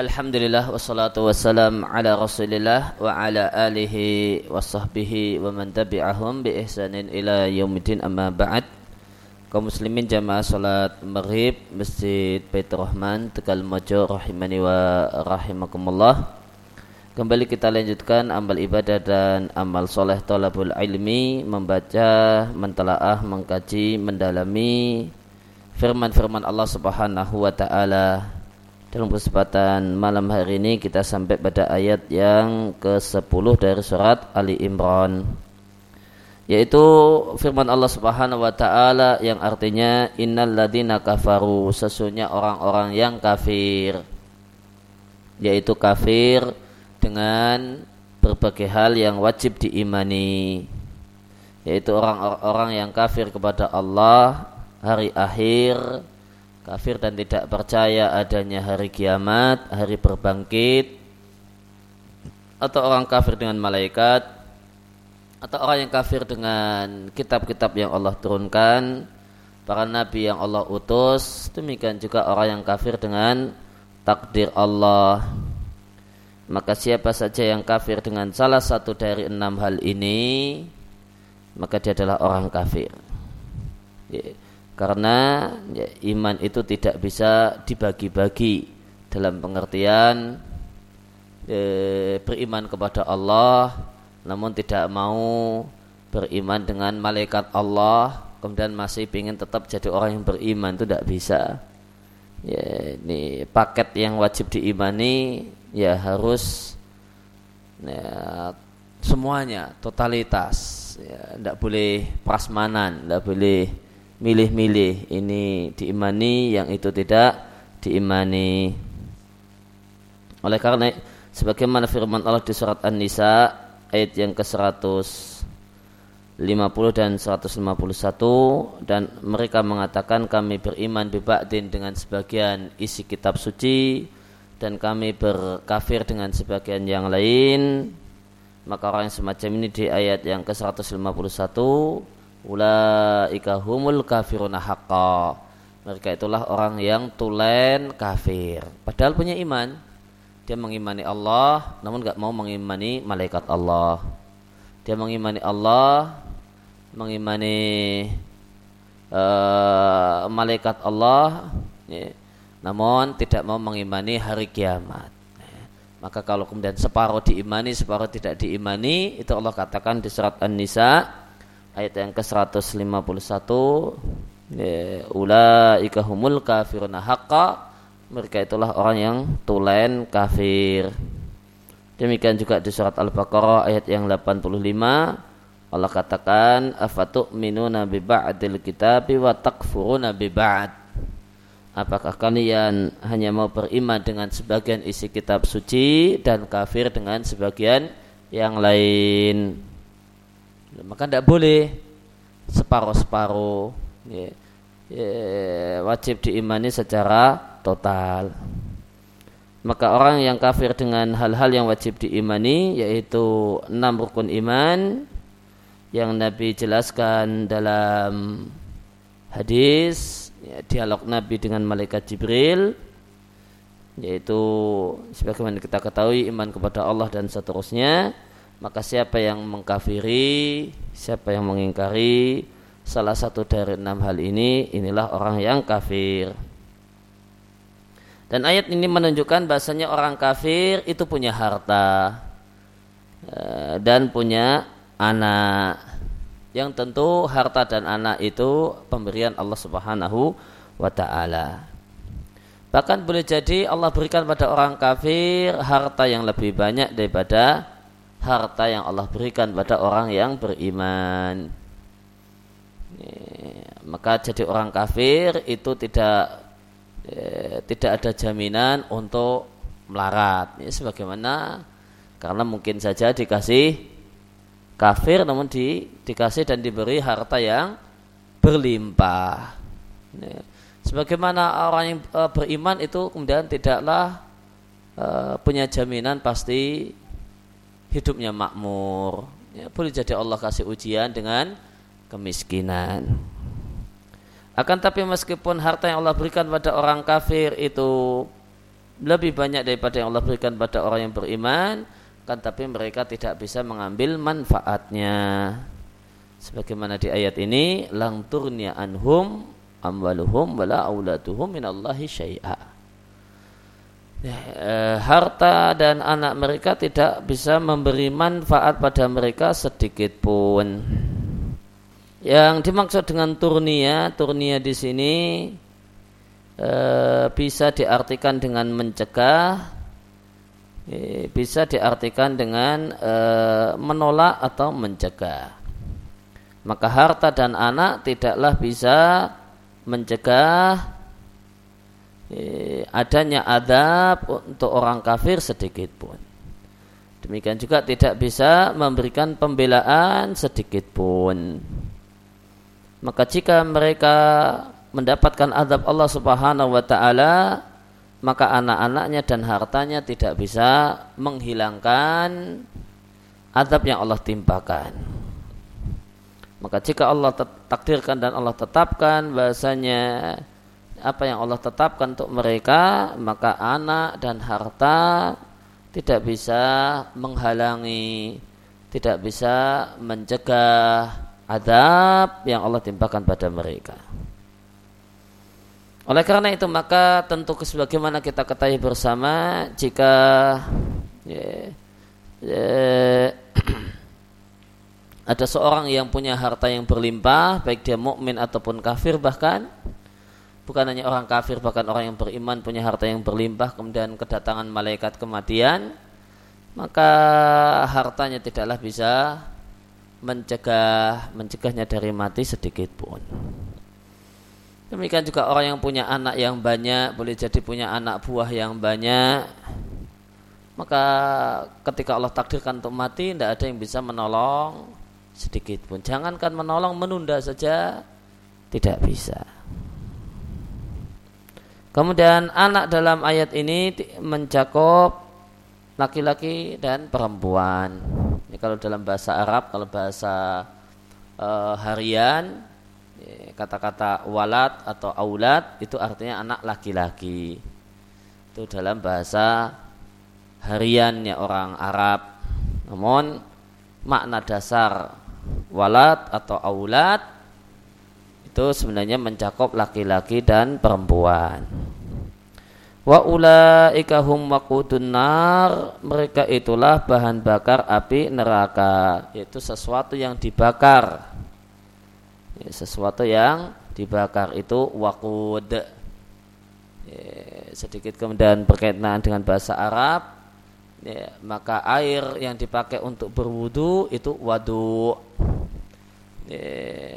Alhamdulillah wassalatu wassalam ala rasulillah wa ala alihi wa sahbihi wa man tabi'ahum bi ihsanin ila yaumidin amma ba'd. Kaum muslimin jamaah salat maghrib Masjid Baitur Rahman Tegal Mojo rahimani wa rahimakumullah. Kembali kita lanjutkan amal ibadah dan amal soleh tolabul ilmi Membaca, mentelaah, mengkaji, mendalami Firman-firman Allah subhanahu wa ta'ala dalam kesempatan malam hari ini kita sampai pada ayat yang ke-10 dari surat Ali Imran. Yaitu firman Allah Subhanahu wa taala yang artinya innal ladina kafaru sesungguhnya orang-orang yang kafir. Yaitu kafir dengan berbagai hal yang wajib diimani. Yaitu orang-orang yang kafir kepada Allah hari akhir kafir dan tidak percaya adanya hari kiamat, hari berbangkit, atau orang kafir dengan malaikat, atau orang yang kafir dengan kitab-kitab yang Allah turunkan, para nabi yang Allah utus, demikian juga orang yang kafir dengan takdir Allah. Maka siapa saja yang kafir dengan salah satu dari enam hal ini, maka dia adalah orang kafir. Yeah karena ya, iman itu tidak bisa dibagi-bagi dalam pengertian e, beriman kepada Allah namun tidak mau beriman dengan malaikat Allah kemudian masih ingin tetap jadi orang yang beriman itu tidak bisa. Ya ini paket yang wajib diimani ya harus ya, semuanya totalitas ya tidak boleh prasmanan tidak boleh milih-milih. Ini diimani yang itu tidak diimani. Oleh karena sebagaimana firman Allah di surat An-Nisa ayat yang ke-150 dan 151 dan mereka mengatakan kami beriman biba'din dengan sebagian isi kitab suci dan kami berkafir dengan sebagian yang lain. Maka orang yang semacam ini di ayat yang ke-151 Ulaika humul kafiruna haqqa. Mereka itulah orang yang tulen kafir. Padahal punya iman. Dia mengimani Allah, namun gak mau mengimani malaikat Allah. Dia mengimani Allah, mengimani uh, malaikat Allah, ya, namun tidak mau mengimani hari kiamat. Maka kalau kemudian separuh diimani, separuh tidak diimani, itu Allah katakan di surat An-Nisa ayat yang ke-151 ya, ulaika humul kafiruna haqqa. Mereka itulah orang yang tulen kafir. Demikian juga di surat Al-Baqarah ayat yang 85 Allah katakan afatu'minuna bi ba'dil kitabi wa takfuruna bi ba'd. Apakah kalian hanya mau beriman dengan sebagian isi kitab suci dan kafir dengan sebagian yang lain? Maka tidak boleh separuh-separuh ya, ya, wajib diimani secara total. Maka orang yang kafir dengan hal-hal yang wajib diimani yaitu enam rukun iman yang Nabi jelaskan dalam hadis ya, dialog Nabi dengan malaikat Jibril yaitu sebagaimana kita ketahui iman kepada Allah dan seterusnya maka siapa yang mengkafiri, siapa yang mengingkari salah satu dari enam hal ini, inilah orang yang kafir. Dan ayat ini menunjukkan bahasanya orang kafir itu punya harta eh, dan punya anak. Yang tentu harta dan anak itu pemberian Allah Subhanahu wa taala. Bahkan boleh jadi Allah berikan pada orang kafir harta yang lebih banyak daripada harta yang Allah berikan pada orang yang beriman. maka jadi orang kafir itu tidak eh, tidak ada jaminan untuk melarat. Ini sebagaimana karena mungkin saja dikasih kafir namun di, dikasih dan diberi harta yang berlimpah. sebagaimana orang yang e, beriman itu kemudian tidaklah e, punya jaminan pasti hidupnya makmur. Ya, boleh jadi Allah kasih ujian dengan kemiskinan. Akan tapi meskipun harta yang Allah berikan pada orang kafir itu lebih banyak daripada yang Allah berikan pada orang yang beriman kan tapi mereka tidak bisa mengambil manfaatnya sebagaimana di ayat ini lang turnya anhum amwaluhum wala auladuhum minallahi syai'a eh, harta dan anak mereka tidak bisa memberi manfaat pada mereka sedikit pun yang dimaksud dengan turnia turnia di sini e, bisa diartikan dengan mencegah, e, bisa diartikan dengan e, menolak atau mencegah. Maka harta dan anak tidaklah bisa mencegah e, adanya adab untuk orang kafir sedikit pun. Demikian juga tidak bisa memberikan pembelaan sedikit pun. Maka jika mereka mendapatkan azab Allah Subhanahu wa taala maka anak-anaknya dan hartanya tidak bisa menghilangkan azab yang Allah timpakan. Maka jika Allah takdirkan dan Allah tetapkan bahasanya apa yang Allah tetapkan untuk mereka, maka anak dan harta tidak bisa menghalangi, tidak bisa mencegah azab yang Allah timpakan pada mereka. Oleh karena itu maka tentu sebagaimana kita ketahui bersama jika ya, ya, ada seorang yang punya harta yang berlimpah baik dia mukmin ataupun kafir bahkan bukan hanya orang kafir bahkan orang yang beriman punya harta yang berlimpah kemudian kedatangan malaikat kematian maka hartanya tidaklah bisa mencegah mencegahnya dari mati sedikit pun. Demikian juga orang yang punya anak yang banyak, boleh jadi punya anak buah yang banyak. Maka ketika Allah takdirkan untuk mati, tidak ada yang bisa menolong sedikit pun. Jangankan menolong, menunda saja tidak bisa. Kemudian anak dalam ayat ini mencakup laki-laki dan perempuan. Ini kalau dalam bahasa Arab, kalau bahasa uh, harian kata-kata walad atau aulad itu artinya anak laki-laki. Itu dalam bahasa hariannya orang Arab. Namun makna dasar walad atau aulad itu sebenarnya mencakup laki-laki dan perempuan wa ulaika hum waqudun nar. Mereka itulah bahan bakar api neraka yaitu sesuatu yang dibakar. Ya, sesuatu yang dibakar itu wakud ya, sedikit kemudian berkaitan dengan bahasa Arab. Ya, maka air yang dipakai untuk berwudu itu wadu. Ya,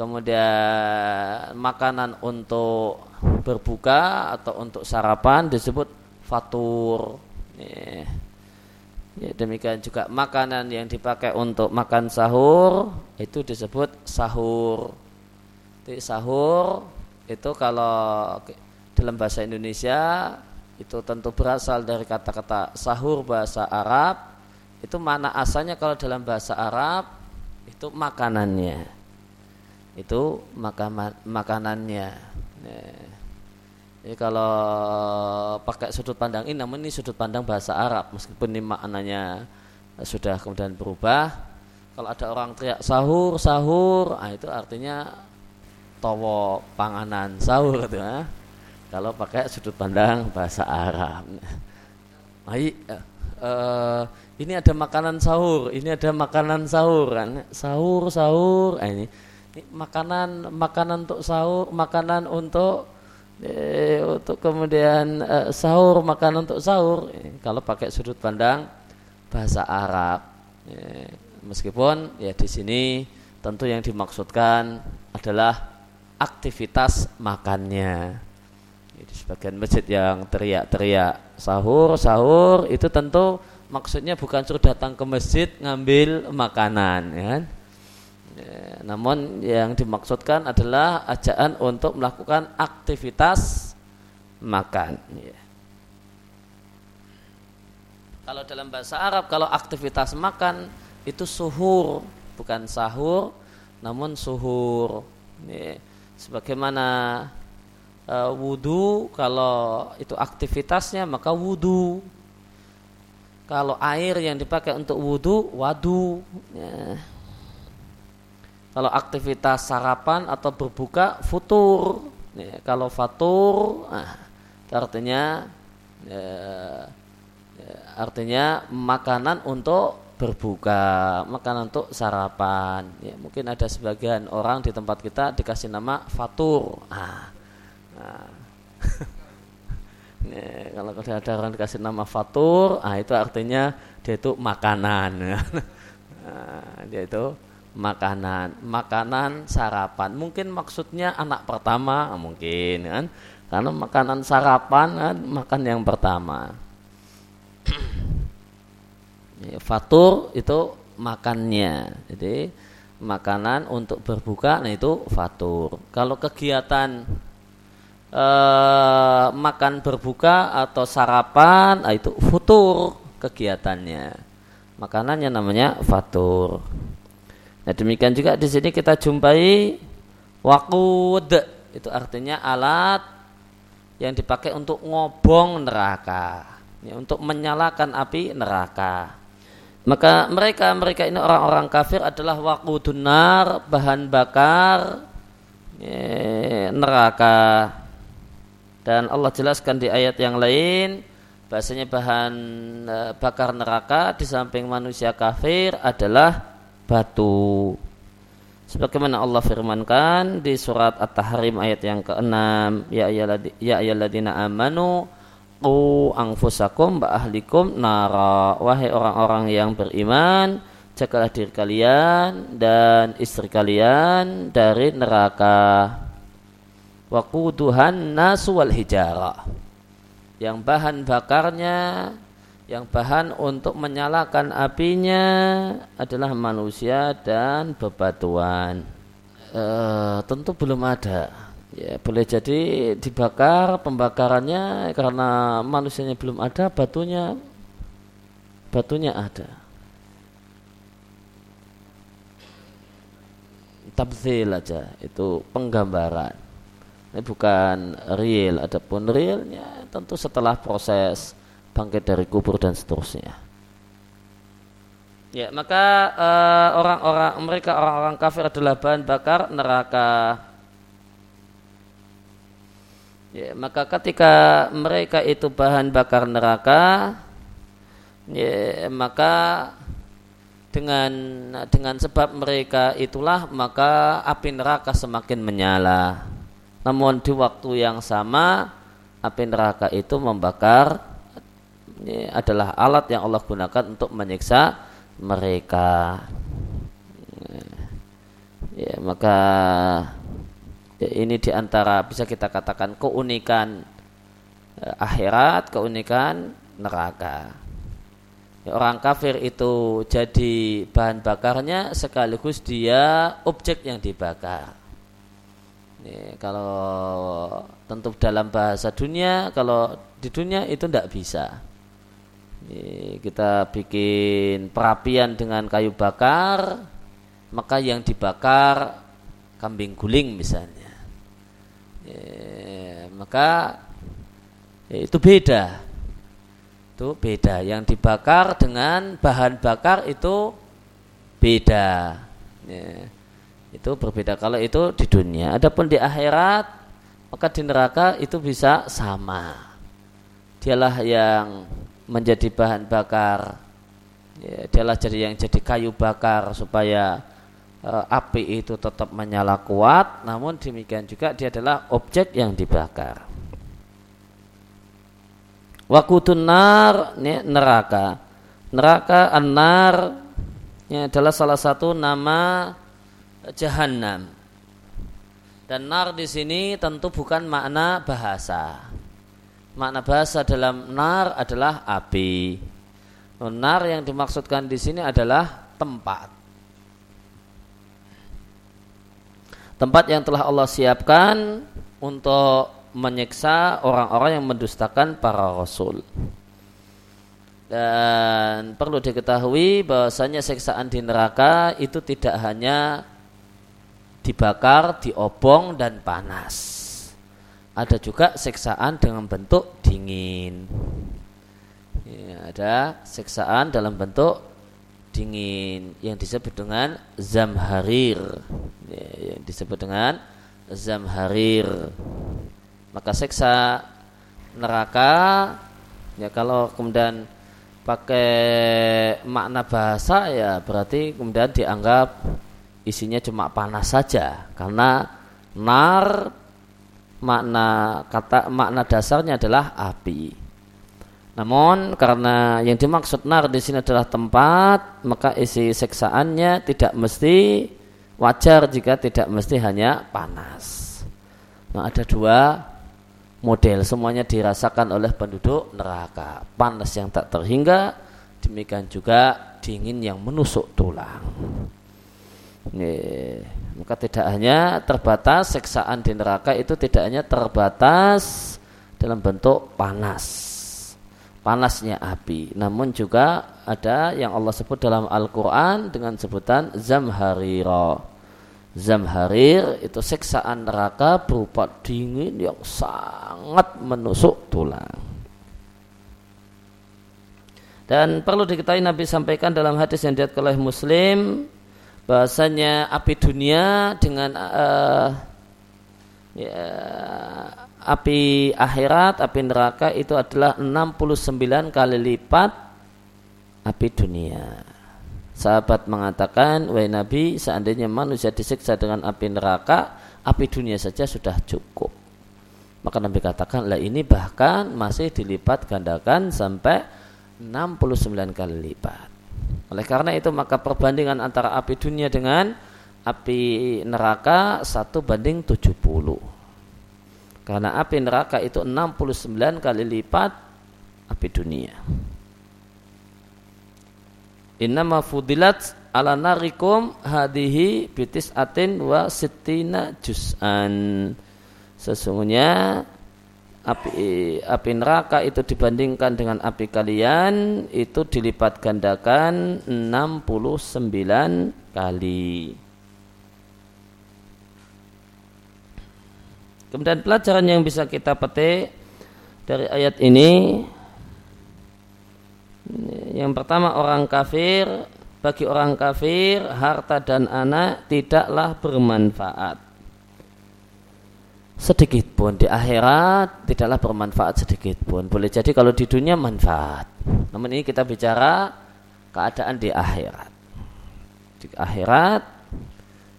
kemudian makanan untuk berbuka atau untuk sarapan disebut fatur ya, demikian juga makanan yang dipakai untuk makan sahur itu disebut sahur. Jadi sahur itu kalau dalam bahasa Indonesia itu tentu berasal dari kata-kata sahur bahasa Arab. Itu mana asalnya kalau dalam bahasa Arab itu makanannya. Itu makan makanannya. Ya. Jadi kalau pakai sudut pandang ini, namun ini sudut pandang bahasa Arab, meskipun ini maknanya sudah kemudian berubah. Kalau ada orang teriak sahur, sahur, ah itu artinya towo panganan sahur gitu ya. Kalau pakai sudut pandang bahasa Arab. Uh, ini ada makanan sahur, ini ada makanan sahur kan. Sahur, sahur, ah, ini, ini makanan makanan untuk sahur, makanan untuk eh, untuk kemudian eh, sahur makan untuk sahur. Eh, kalau pakai sudut pandang bahasa Arab. Eh, meskipun ya di sini tentu yang dimaksudkan adalah aktivitas makannya. Di sebagian masjid yang teriak-teriak sahur sahur itu tentu maksudnya bukan suruh datang ke masjid ngambil makanan ya kan Ya, namun yang dimaksudkan adalah ajaan untuk melakukan aktivitas makan. Ya. Kalau dalam bahasa Arab, kalau aktivitas makan itu suhur, bukan sahur, namun suhur. Ya. Sebagaimana e, wudhu kalau itu aktivitasnya maka wudhu kalau air yang dipakai untuk wudhu wadu ya. Kalau aktivitas sarapan atau berbuka futur ya. kalau fatur nah, artinya ya, ya, artinya makanan untuk berbuka, makanan untuk sarapan. Ya, mungkin ada sebagian orang di tempat kita dikasih nama fatur. Ah, nah. ya, kalau ada orang dikasih nama fatur, ah itu artinya dia itu makanan. nah, dia itu makanan, makanan sarapan. Mungkin maksudnya anak pertama, ah, mungkin kan, karena makanan sarapan kan makan yang pertama. Ya, fatur itu makannya. Jadi makanan untuk berbuka nah itu fatur. Kalau kegiatan eh, makan berbuka atau sarapan nah itu futur kegiatannya. Makanannya namanya fatur. Nah demikian juga di sini kita jumpai wakud itu artinya alat yang dipakai untuk ngobong neraka, ya, untuk menyalakan api neraka. Maka mereka mereka ini orang-orang kafir adalah waqudun nar, bahan bakar ya, neraka. Dan Allah jelaskan di ayat yang lain bahasanya bahan e, bakar neraka di samping manusia kafir adalah batu. Sebagaimana Allah firmankan di surat At-Tahrim ayat yang ke-6, ya ayyuhalladzina amanu Qu angfusakum ba ahlikum nara. Wahai orang-orang yang beriman Jagalah diri kalian dan istri kalian dari neraka. Waquduhan nasu wal hijara. Yang bahan bakarnya Yang bahan untuk menyalakan apinya Adalah manusia dan bebatuan. Uh, Tentu belum ada. Ya boleh jadi dibakar pembakarannya karena manusianya belum ada batunya batunya ada. Tabzil aja itu penggambaran. Ini bukan real adapun realnya tentu setelah proses bangkit dari kubur dan seterusnya ya maka eh, orang-orang uh, mereka orang-orang kafir adalah bahan bakar neraka Ya, maka ketika mereka itu bahan bakar neraka, ya, maka dengan dengan sebab mereka itulah maka api neraka semakin menyala. Namun di waktu yang sama api neraka itu membakar ya, adalah alat yang Allah gunakan untuk menyiksa mereka. Ya, ya maka Ya, ini di antara bisa kita katakan keunikan eh, akhirat, keunikan neraka. Ya, orang kafir itu jadi bahan bakarnya sekaligus dia objek yang dibakar. Ya, kalau tentu dalam bahasa dunia, kalau di dunia itu tidak bisa. Kita bikin perapian dengan kayu bakar, maka yang dibakar kambing guling misalnya. Ya, maka ya, itu beda. Itu beda. Yang dibakar dengan bahan bakar itu beda. Ya, itu berbeda. Kalau itu di dunia adapun di akhirat maka di neraka itu bisa sama. Dialah yang menjadi bahan bakar ya, dialah jadi yang jadi kayu bakar supaya e, api itu tetap menyala kuat, namun demikian juga dia adalah objek yang dibakar. Wakutun nar ini neraka. Neraka an-nar ini adalah salah satu nama jahanam. Dan nar di sini tentu bukan makna bahasa. Makna bahasa dalam nar adalah api. Nar yang dimaksudkan di sini adalah tempat tempat yang telah Allah siapkan untuk menyiksa orang-orang yang mendustakan para rasul. Dan perlu diketahui bahwasanya siksaan di neraka itu tidak hanya dibakar, diobong dan panas. Ada juga siksaan dengan bentuk dingin. Ya, ada siksaan dalam bentuk dingin yang disebut dengan zamharir. Ya, yang disebut dengan zamharir. Maka siksa neraka ya kalau kemudian pakai makna bahasa ya berarti kemudian dianggap isinya cuma panas saja karena nar makna kata makna dasarnya adalah api. Namun karena yang dimaksud nar di sini adalah tempat, maka isi seksaannya tidak mesti wajar jika tidak mesti hanya panas. Nah, ada dua model semuanya dirasakan oleh penduduk neraka. Panas yang tak terhingga, demikian juga dingin yang menusuk tulang. Nih, maka tidak hanya terbatas seksaan di neraka itu tidak hanya terbatas dalam bentuk panas. Panasnya api, namun juga ada yang Allah sebut dalam Al-Qur'an dengan sebutan zamharira. Zamharir itu seksaan neraka berupa dingin yang sangat menusuk tulang. Dan perlu diketahui Nabi sampaikan dalam hadis yang diat oleh Muslim bahasanya api dunia dengan uh, ya, api akhirat, api neraka itu adalah 69 kali lipat api dunia. Sahabat mengatakan, "Wahai Nabi, seandainya manusia disiksa dengan api neraka, api dunia saja sudah cukup." Maka Nabi katakan, "Lah ini bahkan masih dilipat gandakan sampai 69 kali lipat." Oleh karena itu maka perbandingan antara api dunia dengan api neraka satu banding 70. Karena api neraka itu 69 kali lipat api dunia. Innama fudilat ala narikum hadihi bitis atin wa sitina juz'an. Sesungguhnya api api neraka itu dibandingkan dengan api kalian itu dilipat gandakan 69 kali. Kemudian pelajaran yang bisa kita petik dari ayat ini yang pertama orang kafir bagi orang kafir harta dan anak tidaklah bermanfaat sedikit pun di akhirat tidaklah bermanfaat sedikit pun. Boleh jadi kalau di dunia manfaat. Namun ini kita bicara keadaan di akhirat. Di akhirat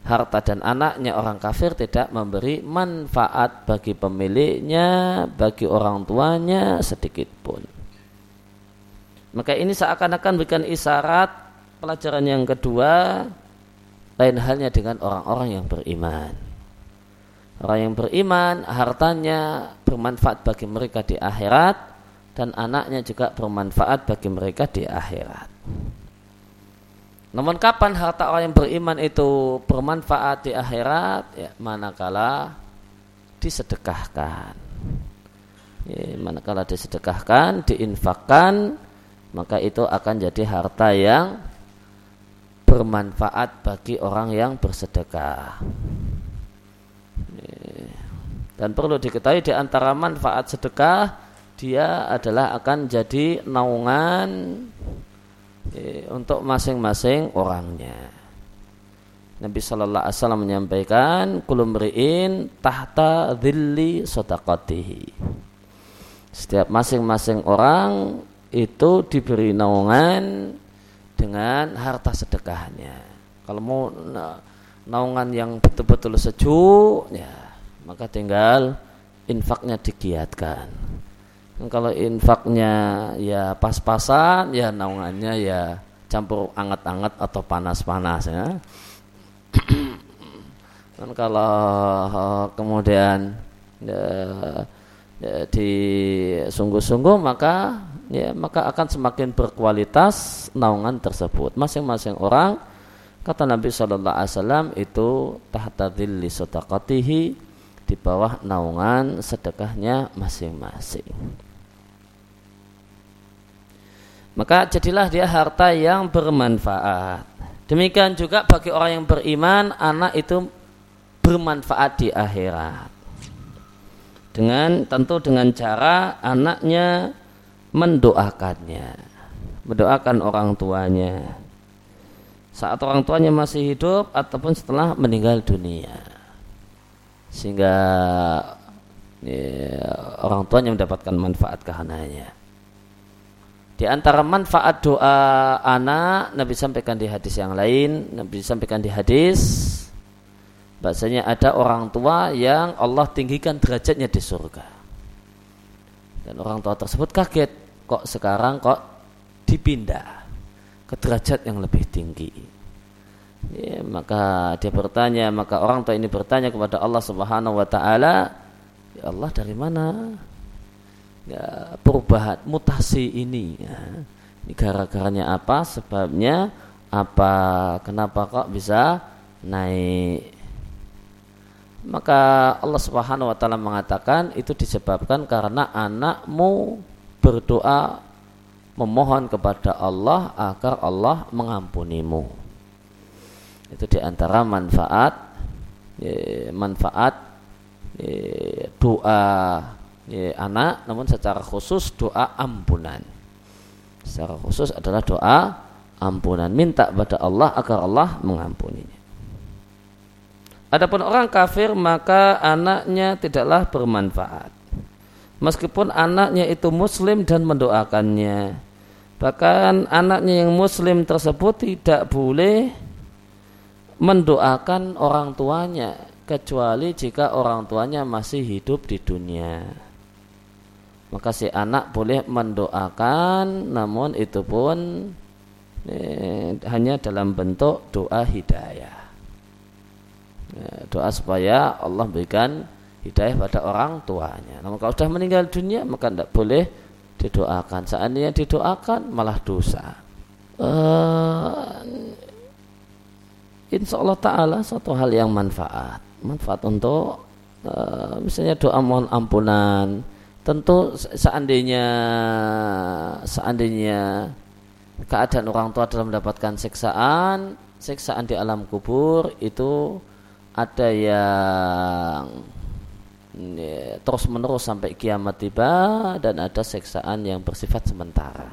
harta dan anaknya orang kafir tidak memberi manfaat bagi pemiliknya, bagi orang tuanya sedikit pun. Maka ini seakan-akan bukan isyarat pelajaran yang kedua lain halnya dengan orang-orang yang beriman Orang yang beriman, hartanya bermanfaat bagi mereka di akhirat dan anaknya juga bermanfaat bagi mereka di akhirat. Namun kapan harta orang yang beriman itu bermanfaat di akhirat? Ya, manakala disedekahkan. Ya, manakala disedekahkan, diinfakkan, maka itu akan jadi harta yang bermanfaat bagi orang yang bersedekah. Dan perlu diketahui di antara manfaat sedekah dia adalah akan jadi naungan eh, untuk masing-masing orangnya. Nabi Shallallahu Alaihi Wasallam menyampaikan kulumriin tahta dhilli sodakatihi. Setiap masing-masing orang itu diberi naungan dengan harta sedekahnya. Kalau mau naungan yang betul-betul sejuk, ya maka tinggal infaknya digiatkan. Kalau infaknya ya pas-pasan, ya naungannya ya campur anget-anget atau panas-panas ya. Dan kalau eh, kemudian ya, ya, di sungguh-sungguh maka ya maka akan semakin berkualitas naungan tersebut. Masing-masing orang kata Nabi Shallallahu Alaihi Wasallam itu tahta dhilli sadaqatihi di bawah naungan sedekahnya masing-masing. Maka jadilah dia harta yang bermanfaat. Demikian juga bagi orang yang beriman, anak itu bermanfaat di akhirat. dengan tentu dengan cara anaknya mendoakannya mendoakan orang tuanya saat orang tuanya masih hidup ataupun setelah meninggal dunia sehingga ya, orang tuanya mendapatkan manfaat karenanya di antara manfaat doa anak Nabi sampaikan di hadis yang lain Nabi sampaikan di hadis Bahasanya ada orang tua yang Allah tinggikan derajatnya di surga. Dan orang tua tersebut kaget, kok sekarang kok dipindah ke derajat yang lebih tinggi. Ya, maka dia bertanya, maka orang tua ini bertanya kepada Allah Subhanahu wa taala, "Ya Allah, dari mana ya perubahan mutasi ini ya? Ini gara-garanya apa? Sebabnya apa? Kenapa kok bisa naik maka Allah Subhanahu wa taala mengatakan itu disebabkan karena anakmu berdoa memohon kepada Allah agar Allah mengampunimu. Itu di antara manfaat ya, manfaat ya, doa ya, anak, namun secara khusus doa ampunan. Secara khusus adalah doa ampunan, minta kepada Allah agar Allah mengampuninya. Adapun orang kafir maka anaknya tidaklah bermanfaat. Meskipun anaknya itu muslim dan mendoakannya. Bahkan anaknya yang muslim tersebut tidak boleh mendoakan orang tuanya kecuali jika orang tuanya masih hidup di dunia. Maka si anak boleh mendoakan namun itu pun eh, hanya dalam bentuk doa hidayah. Ya, doa supaya Allah berikan hidayah pada orang tuanya. Namun kalau sudah meninggal dunia maka tidak boleh didoakan. Seandainya didoakan malah dosa. Uh, insya Allah Taala suatu hal yang manfaat, manfaat untuk uh, misalnya doa mohon ampunan. Tentu seandainya seandainya keadaan orang tua dalam mendapatkan siksaan, siksaan di alam kubur itu ada yang ya, terus menerus sampai kiamat tiba dan ada seksaan yang bersifat sementara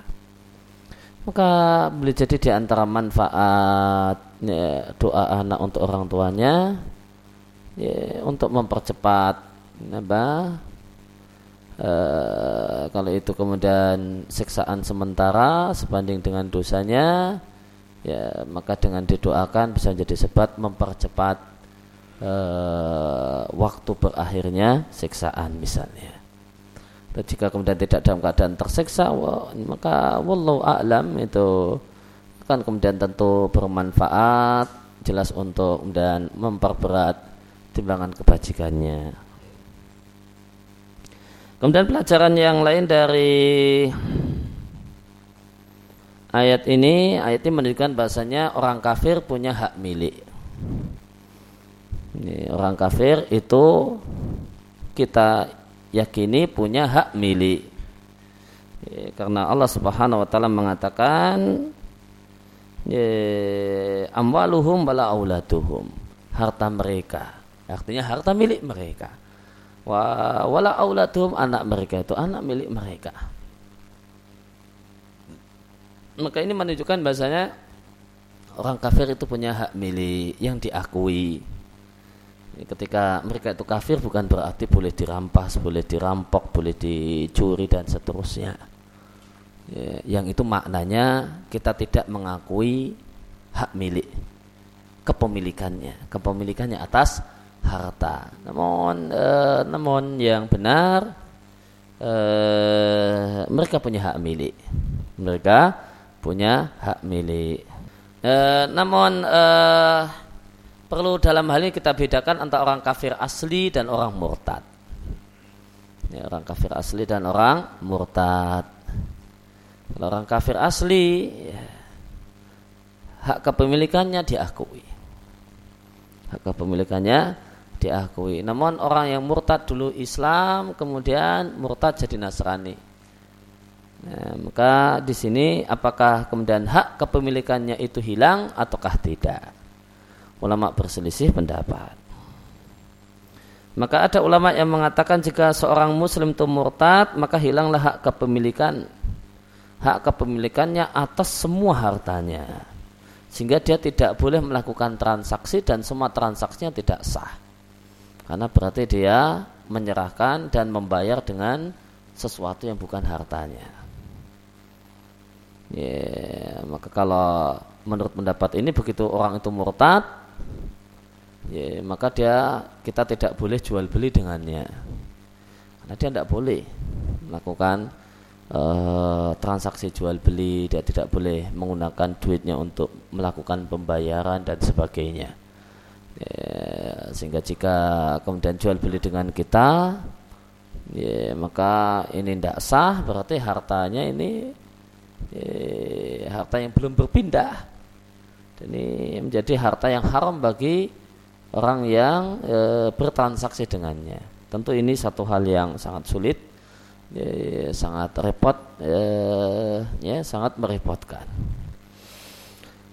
maka boleh jadi di antara manfaat ya, doa anak untuk orang tuanya ya, untuk mempercepat apa e, kalau itu kemudian seksaan sementara sebanding dengan dosanya ya maka dengan didoakan bisa menjadi sebab mempercepat uh, waktu berakhirnya siksaan misalnya. Dan jika kemudian tidak dalam keadaan tersiksa, maka wallahu a'lam itu kan kemudian tentu bermanfaat jelas untuk dan memperberat timbangan kebajikannya. Kemudian pelajaran yang lain dari ayat ini, ayat ini menunjukkan bahasanya orang kafir punya hak milik. Ini, orang kafir itu kita yakini punya hak milik. Karena Allah Subhanahu wa taala mengatakan amwaluhum wala auladuhum. Harta mereka. Artinya harta milik mereka. Wa wala auladuhum anak mereka itu anak milik mereka. Maka ini menunjukkan bahasanya orang kafir itu punya hak milik yang diakui. Ketika mereka itu kafir bukan berarti boleh dirampas, boleh dirampok, boleh dicuri dan seterusnya. Ya, yang itu maknanya kita tidak mengakui hak milik kepemilikannya, kepemilikannya atas harta. Namun, eh, namun yang benar eh, mereka punya hak milik. Mereka punya hak milik. Eh, namun eh, perlu dalam hal ini kita bedakan antara orang kafir asli dan orang murtad. Ini orang kafir asli dan orang murtad. Kalau orang kafir asli, ya, hak kepemilikannya diakui. Hak kepemilikannya diakui. Namun orang yang murtad dulu Islam, kemudian murtad jadi Nasrani. Nah, maka di sini apakah kemudian hak kepemilikannya itu hilang ataukah tidak? ulama berselisih pendapat. Maka ada ulama yang mengatakan jika seorang muslim itu murtad, maka hilanglah hak kepemilikan hak kepemilikannya atas semua hartanya. Sehingga dia tidak boleh melakukan transaksi dan semua transaksinya tidak sah. Karena berarti dia menyerahkan dan membayar dengan sesuatu yang bukan hartanya. Ya, maka kalau menurut pendapat ini begitu orang itu murtad, ya, maka dia kita tidak boleh jual beli dengannya karena dia tidak boleh melakukan uh, transaksi jual beli dia tidak boleh menggunakan duitnya untuk melakukan pembayaran dan sebagainya. Ya, sehingga jika kemudian jual beli dengan kita ya, maka ini tidak sah berarti hartanya ini ya, harta yang belum berpindah. Dan ini menjadi harta yang haram bagi orang yang e, bertransaksi dengannya. Tentu ini satu hal yang sangat sulit, e, sangat repot, e, ya, sangat merepotkan.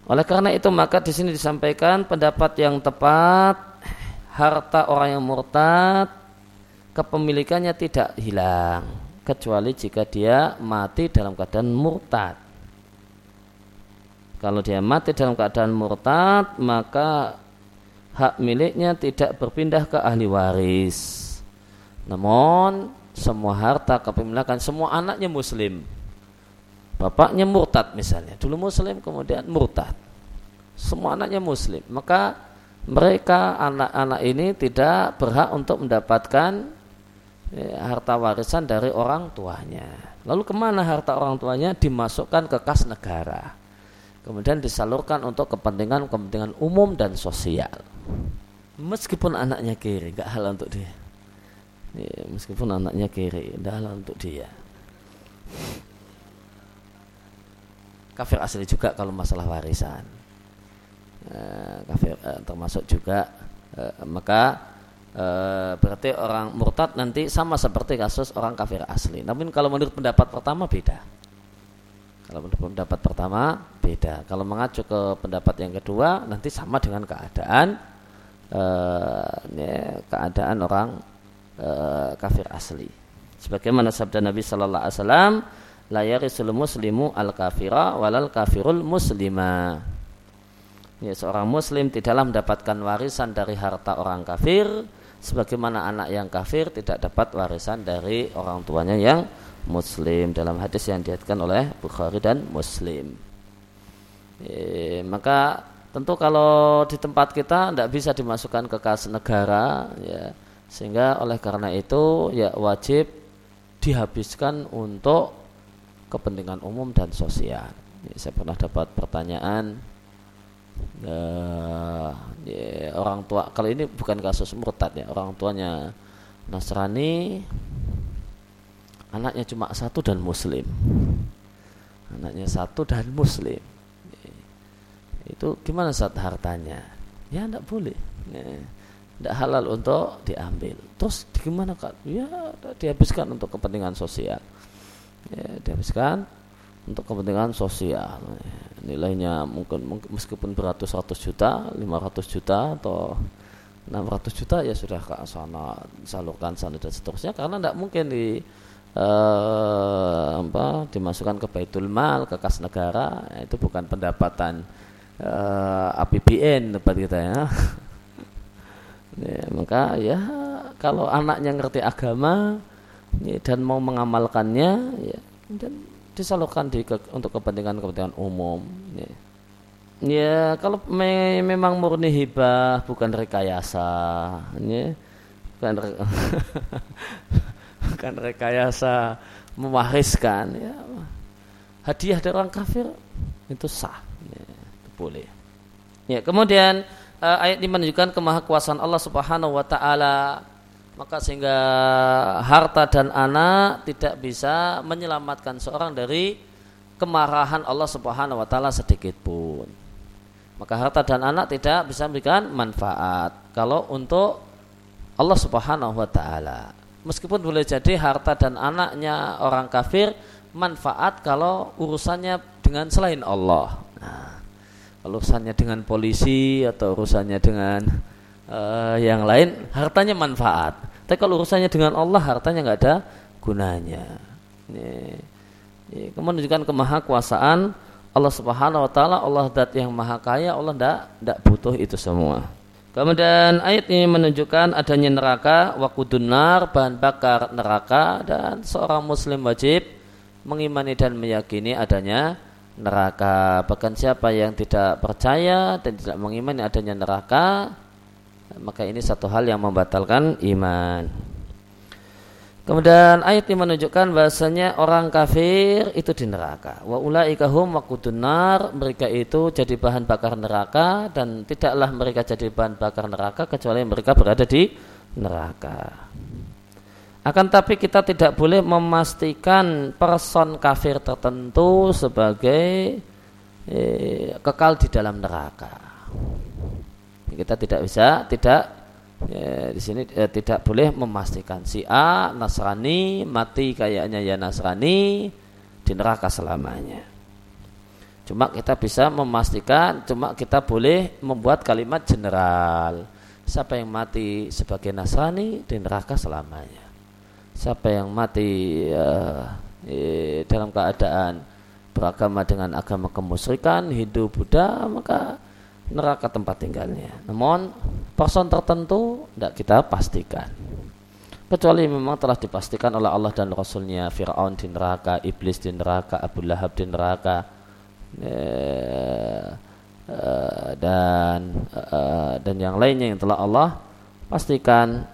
Oleh karena itu maka di sini disampaikan pendapat yang tepat harta orang yang murtad kepemilikannya tidak hilang kecuali jika dia mati dalam keadaan murtad. Kalau dia mati dalam keadaan murtad maka hak miliknya tidak berpindah ke ahli waris. Namun semua harta kepemilikan semua anaknya muslim. Bapaknya murtad misalnya, dulu muslim kemudian murtad. Semua anaknya muslim, maka mereka anak-anak ini tidak berhak untuk mendapatkan ya, harta warisan dari orang tuanya. Lalu ke mana harta orang tuanya? Dimasukkan ke kas negara. Kemudian disalurkan untuk kepentingan-kepentingan umum dan sosial meskipun anaknya kiri nggak halal untuk dia ya, meskipun anaknya kiri halal untuk dia. Kafir asli juga kalau masalah warisan. Eh, kafir eh, termasuk juga eh, maka berarti orang murtad nanti sama seperti kasus orang kafir asli. Namun kalau menurut pendapat pertama beda. Kalau menurut pendapat pertama beda. Kalau mengacu ke pendapat yang kedua nanti sama dengan keadaan uh, ya, keadaan orang uh, kafir asli. Sebagaimana sabda Nabi Sallallahu Alaihi Wasallam, la yarisul muslimu al kafira walal kafirul muslima. Ya, seorang muslim tidaklah mendapatkan warisan dari harta orang kafir sebagaimana anak yang kafir tidak dapat warisan dari orang tuanya yang muslim dalam hadis yang diatkan oleh Bukhari dan Muslim. Ya, maka Tentu kalau di tempat kita tidak bisa dimasukkan ke kas negara, ya, sehingga oleh karena itu ya wajib dihabiskan untuk kepentingan umum dan sosial. Ya, saya pernah dapat pertanyaan uh, ya, orang tua kalau ini bukan kasus murtad ya orang tuanya Nasrani anaknya cuma satu dan muslim. Anaknya satu dan muslim. Itu gimana saat hartanya? Ya tidak boleh. Ya, tidak halal untuk diambil. Terus gimana kak? Ya dihabiskan untuk kepentingan sosial. Ya, dihabiskan untuk kepentingan sosial. Ya, nilainya mungkin, meskipun beratus-ratus juta 500 juta atau 600 juta ya sudah ke sana salurkan sana dan seterusnya. Karena tidak mungkin di uh, apa dimasukkan ke baitul mal ke kas negara itu bukan pendapatan eh, APBN tempat kita ya. Ya. Maka ya kalau anaknya ngerti agama ya, dan mau mengamalkannya ya dan disalurkan di, ke, untuk kepentingan-kepentingan umum ya. ya kalau me, memang murni hibah bukan rekayasa ya bukan re, bukan rekayasa mewariskan ya hadiah dari orang kafir itu sah boleh. Ya, kemudian uh, ayat ini menunjukkan kemahakuasaan Allah Subhanahu wa taala maka sehingga harta dan anak tidak bisa menyelamatkan seorang dari kemarahan Allah Subhanahu wa taala sedikit pun. Maka harta dan anak tidak bisa memberikan manfaat kalau untuk Allah Subhanahu wa taala. Meskipun boleh jadi harta dan anaknya orang kafir manfaat kalau urusannya dengan selain Allah. Nah, urusannya dengan polisi atau urusannya dengan uh, yang lain hartanya manfaat. Tapi kalau urusannya dengan Allah hartanya nggak ada gunanya. Ini, ini menunjukkan kemahakuasaan Allah Subhanahu wa taala, Allah zat yang maha kaya, Allah tidak tidak butuh itu semua. Kemudian ayat ini menunjukkan adanya neraka, wakudunar, bahan bakar neraka dan seorang muslim wajib mengimani dan meyakini adanya neraka. Bahkan siapa yang tidak percaya dan tidak mengimani adanya neraka, maka ini satu hal yang membatalkan iman. Kemudian ayat ini menunjukkan bahasanya orang kafir itu di neraka. Wa ulaika hum waqudunar, mereka itu jadi bahan bakar neraka dan tidaklah mereka jadi bahan bakar neraka kecuali mereka berada di neraka. Akan tapi kita tidak boleh memastikan person kafir tertentu sebagai eh, kekal di dalam neraka. Kita tidak bisa tidak ya, di sini ya, tidak boleh memastikan si A Nasrani mati kayaknya ya Nasrani di neraka selamanya. Cuma kita bisa memastikan, cuma kita boleh membuat kalimat general. Siapa yang mati sebagai Nasrani di neraka selamanya. Siapa yang mati uh, dalam keadaan beragama dengan agama kemusyrikan, Hindu, Buddha, maka neraka tempat tinggalnya. Namun person tertentu tidak kita pastikan. Kecuali memang telah dipastikan oleh Allah dan Rasulnya Fir'aun di neraka, Iblis di neraka, Abu Lahab di neraka, eh, eh, dan eh, dan yang lainnya yang telah Allah pastikan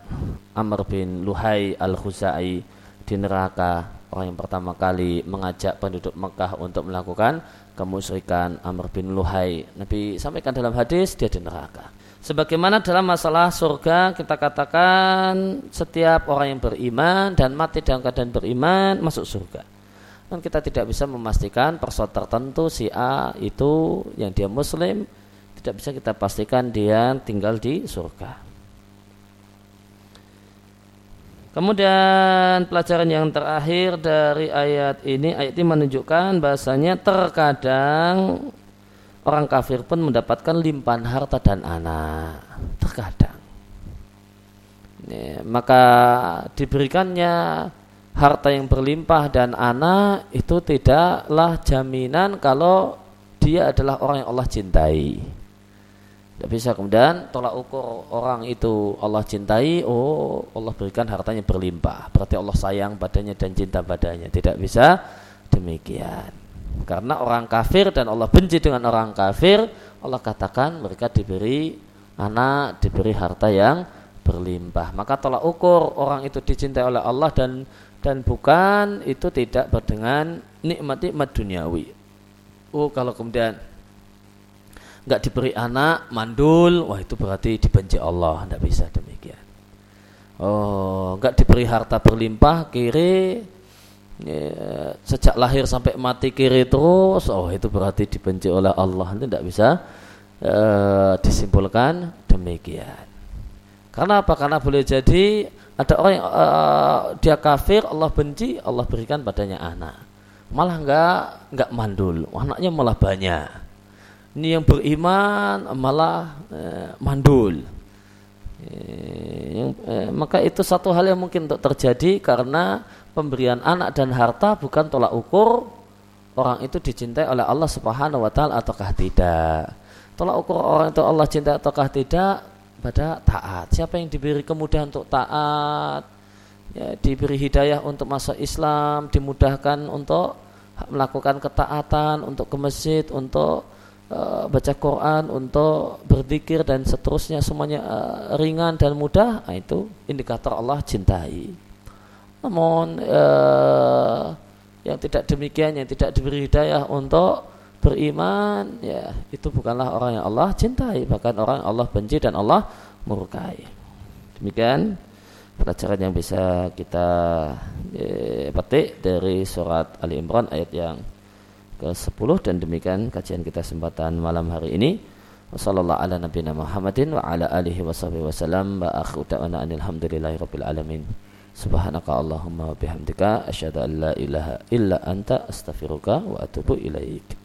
Amr bin Luhai al-Khuzai di neraka orang yang pertama kali mengajak penduduk Mekah untuk melakukan kemusyrikan Amr bin Luhai. Nabi sampaikan dalam hadis dia di neraka. Sebagaimana dalam masalah surga kita katakan setiap orang yang beriman dan mati dalam keadaan beriman masuk surga. Dan kita tidak bisa memastikan person tertentu si A itu yang dia muslim tidak bisa kita pastikan dia tinggal di surga. Kemudian pelajaran yang terakhir dari ayat ini, ayat ini menunjukkan bahasanya terkadang orang kafir pun mendapatkan limpahan harta dan anak. Terkadang. Ini, maka diberikannya harta yang berlimpah dan anak itu tidaklah jaminan kalau dia adalah orang yang Allah cintai. Tidak bisa kemudian tolak ukur orang itu Allah cintai, oh Allah berikan hartanya berlimpah. Berarti Allah sayang padanya dan cinta padanya. Tidak bisa demikian. Karena orang kafir dan Allah benci dengan orang kafir, Allah katakan mereka diberi anak, diberi harta yang berlimpah. Maka tolak ukur orang itu dicintai oleh Allah dan dan bukan itu tidak berdengan nikmat-nikmat duniawi. Oh kalau kemudian nggak diberi anak mandul. Wah itu berarti dibenci Allah. Tidak bisa demikian. Oh nggak diberi harta berlimpah kiri. Ya, sejak lahir sampai mati kiri terus. Oh itu berarti dibenci oleh Allah. Itu tidak bisa uh, disimpulkan demikian. Karena apa? Karena boleh jadi ada orang yang uh, dia kafir Allah benci Allah berikan padanya anak. Malah nggak nggak mandul. Anaknya malah banyak ini yang beriman malah eh, mandul. Eh, yang, eh, maka itu satu hal yang mungkin untuk terjadi karena pemberian anak dan harta bukan tolak ukur orang itu dicintai oleh Allah Subhanahu wa taala ataukah tidak. Tolak ukur orang itu Allah cinta ataukah tidak pada taat. Siapa yang diberi kemudahan untuk taat, ya, diberi hidayah untuk masuk Islam, dimudahkan untuk melakukan ketaatan, untuk ke masjid, untuk uh, baca Quran, untuk berzikir dan seterusnya semuanya uh, ringan dan mudah, nah, itu indikator Allah cintai. Namun uh, yang tidak demikian, yang tidak diberi hidayah untuk beriman, ya itu bukanlah orang yang Allah cintai, bahkan orang yang Allah benci dan Allah murkai. Demikian pelajaran yang bisa kita eh, petik dari surat Ali Imran ayat yang ke-10 dan demikian kajian kita kesempatan malam hari ini. Wassallallahu ala nabiyina Muhammadin wa ala alihi wa sahbihi wasallam wa alamin. Subhanaka Allahumma wa bihamdika asyhadu an la ilaha illa anta astaghfiruka wa atubu ilaik.